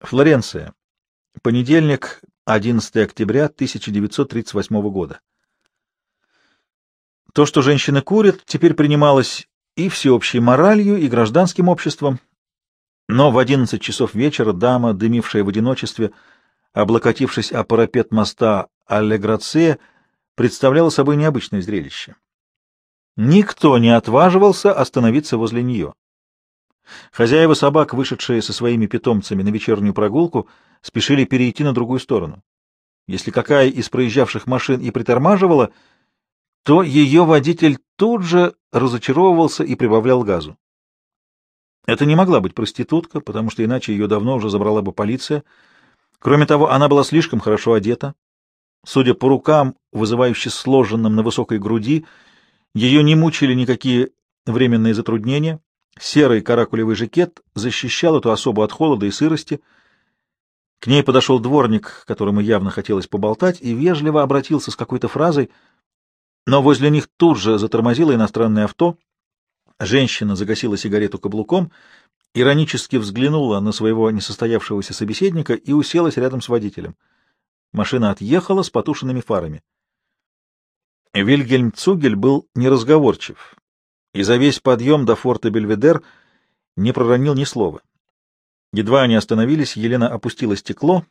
Флоренция. Понедельник, 11 октября 1938 года. То, что женщины курят, теперь принималось и всеобщей моралью, и гражданским обществом. Но в 11 часов вечера дама, дымившая в одиночестве, облокотившись о парапет моста Аллеграция, представляла собой необычное зрелище. Никто не отваживался остановиться возле нее. Хозяева собак, вышедшие со своими питомцами на вечернюю прогулку, спешили перейти на другую сторону. Если какая из проезжавших машин и притормаживала, то ее водитель тут же разочаровывался и прибавлял газу. Это не могла быть проститутка, потому что иначе ее давно уже забрала бы полиция. Кроме того, она была слишком хорошо одета. Судя по рукам, вызывающе сложенным на высокой груди, ее не мучили никакие временные затруднения. Серый каракулевый жакет защищал эту особу от холода и сырости. К ней подошел дворник, которому явно хотелось поболтать, и вежливо обратился с какой-то фразой, но возле них тут же затормозило иностранное авто. Женщина загасила сигарету каблуком, иронически взглянула на своего несостоявшегося собеседника и уселась рядом с водителем. Машина отъехала с потушенными фарами. Вильгельм Цугель был неразговорчив, и за весь подъем до форта Бельведер не проронил ни слова. Едва они остановились, Елена опустила стекло,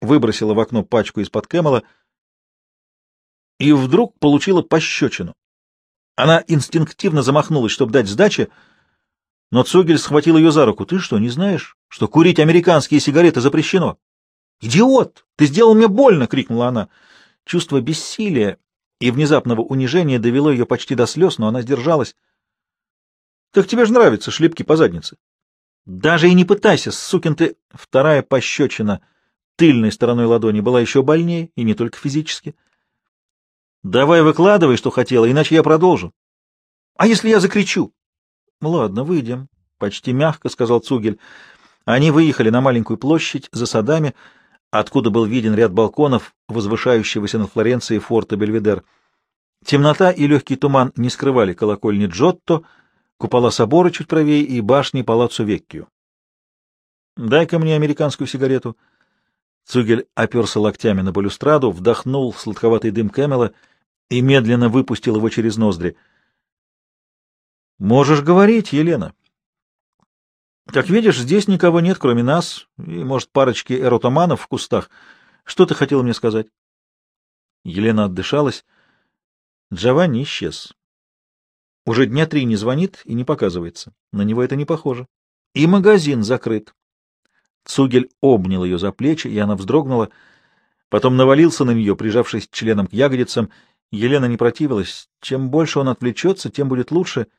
выбросила в окно пачку из-под Кэмела и вдруг получила пощечину. Она инстинктивно замахнулась, чтобы дать сдачи, но Цугель схватил ее за руку. — Ты что, не знаешь, что курить американские сигареты запрещено? — Идиот! Ты сделал мне больно! — крикнула она. Чувство бессилия и внезапного унижения довело ее почти до слез, но она сдержалась. — Так тебе же нравятся шлепки по заднице. — Даже и не пытайся, сукин ты! Вторая пощечина тыльной стороной ладони была еще больнее, и не только физически. — Давай выкладывай, что хотела, иначе я продолжу. — А если я закричу? — Ладно, выйдем, — почти мягко сказал Цугель. Они выехали на маленькую площадь за садами, откуда был виден ряд балконов, возвышающегося над Флоренцией форта Бельведер. Темнота и легкий туман не скрывали колокольни Джотто, купола собора чуть правее и башни Палаццо Веккио. «Дай-ка мне американскую сигарету». Цугель оперся локтями на балюстраду, вдохнул сладковатый дым Кэмела и медленно выпустил его через ноздри. «Можешь говорить, Елена». Как видишь, здесь никого нет, кроме нас и, может, парочки эротоманов в кустах. Что ты хотела мне сказать? Елена отдышалась. Джованни исчез. Уже дня три не звонит и не показывается. На него это не похоже. И магазин закрыт. Цугель обнял ее за плечи, и она вздрогнула. Потом навалился на нее, прижавшись членом к ягодицам. Елена не противилась. Чем больше он отвлечется, тем будет лучше —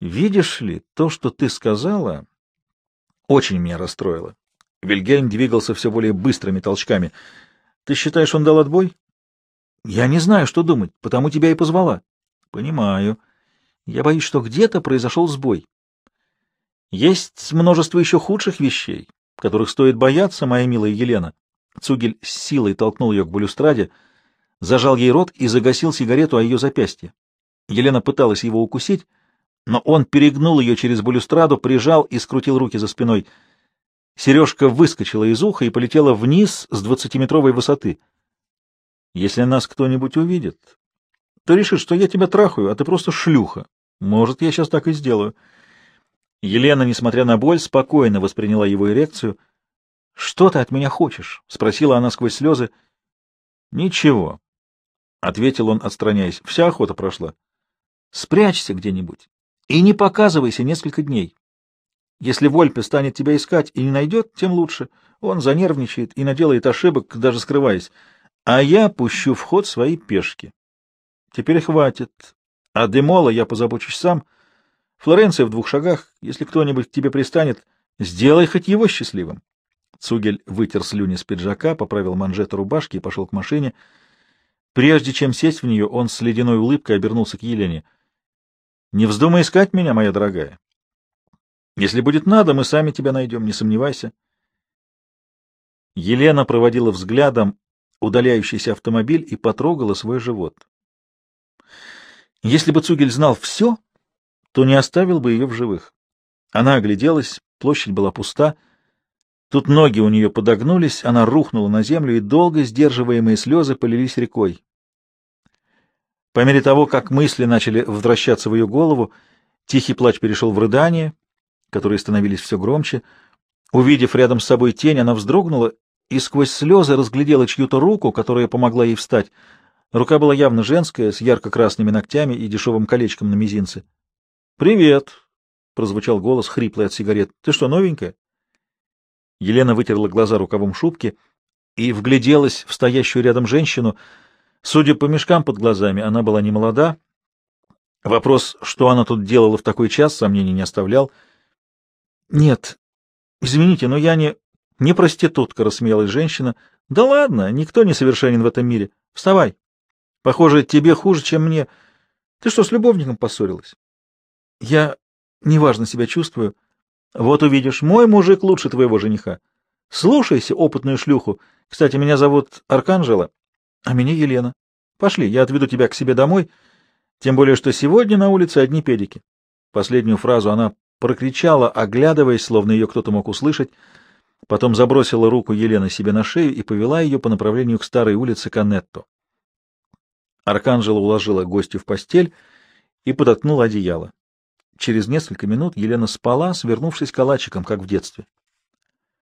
Видишь ли, то, что ты сказала, очень меня расстроило. Вильгельм двигался все более быстрыми толчками. Ты считаешь, он дал отбой? Я не знаю, что думать, потому тебя и позвала. Понимаю. Я боюсь, что где-то произошел сбой. Есть множество еще худших вещей, которых стоит бояться, моя милая Елена. Цугель с силой толкнул ее к балюстраде, зажал ей рот и загасил сигарету о ее запястье. Елена пыталась его укусить, но он перегнул ее через балюстраду, прижал и скрутил руки за спиной. Сережка выскочила из уха и полетела вниз с двадцатиметровой высоты. Если нас кто-нибудь увидит, то решит, что я тебя трахаю, а ты просто шлюха. Может, я сейчас так и сделаю. Елена, несмотря на боль, спокойно восприняла его эрекцию. — Что ты от меня хочешь? — спросила она сквозь слезы. — Ничего, — ответил он, отстраняясь. — Вся охота прошла. — Спрячься где-нибудь и не показывайся несколько дней. Если Вольпе станет тебя искать и не найдет, тем лучше. Он занервничает и наделает ошибок, даже скрываясь. А я пущу в ход свои пешки. Теперь хватит. А Демола я позабочусь сам. Флоренция в двух шагах. Если кто-нибудь к тебе пристанет, сделай хоть его счастливым. Цугель вытер слюни с пиджака, поправил манжеты рубашки и пошел к машине. Прежде чем сесть в нее, он с ледяной улыбкой обернулся к Елене — не вздумай искать меня, моя дорогая. Если будет надо, мы сами тебя найдем, не сомневайся. Елена проводила взглядом удаляющийся автомобиль и потрогала свой живот. Если бы Цугель знал все, то не оставил бы ее в живых. Она огляделась, площадь была пуста, Тут ноги у нее подогнулись, она рухнула на землю, и долго сдерживаемые слезы полились рекой. По мере того, как мысли начали возвращаться в ее голову, тихий плач перешел в рыдание, которые становились все громче. Увидев рядом с собой тень, она вздрогнула и сквозь слезы разглядела чью-то руку, которая помогла ей встать. Рука была явно женская, с ярко-красными ногтями и дешевым колечком на мизинце. «Привет!» — прозвучал голос, хриплый от сигарет. «Ты что, новенькая?» Елена вытерла глаза рукавом шубки и вгляделась в стоящую рядом женщину. Судя по мешкам под глазами, она была не молода. Вопрос, что она тут делала в такой час, сомнений не оставлял. «Нет, извините, но я не...» «Не проститутка», — рассмеялась женщина. «Да ладно, никто не совершенен в этом мире. Вставай. Похоже, тебе хуже, чем мне. Ты что, с любовником поссорилась?» «Я неважно себя чувствую. Вот увидишь, мой мужик лучше твоего жениха. Слушайся опытную шлюху. Кстати, меня зовут Арканжела, а меня Елена. Пошли, я отведу тебя к себе домой, тем более, что сегодня на улице одни педики». Последнюю фразу она прокричала, оглядываясь, словно ее кто-то мог услышать, потом забросила руку Елены себе на шею и повела ее по направлению к старой улице Канетто. Арканжела уложила гостю в постель и подоткнула одеяло. Через несколько минут Елена спала, свернувшись калачиком, как в детстве.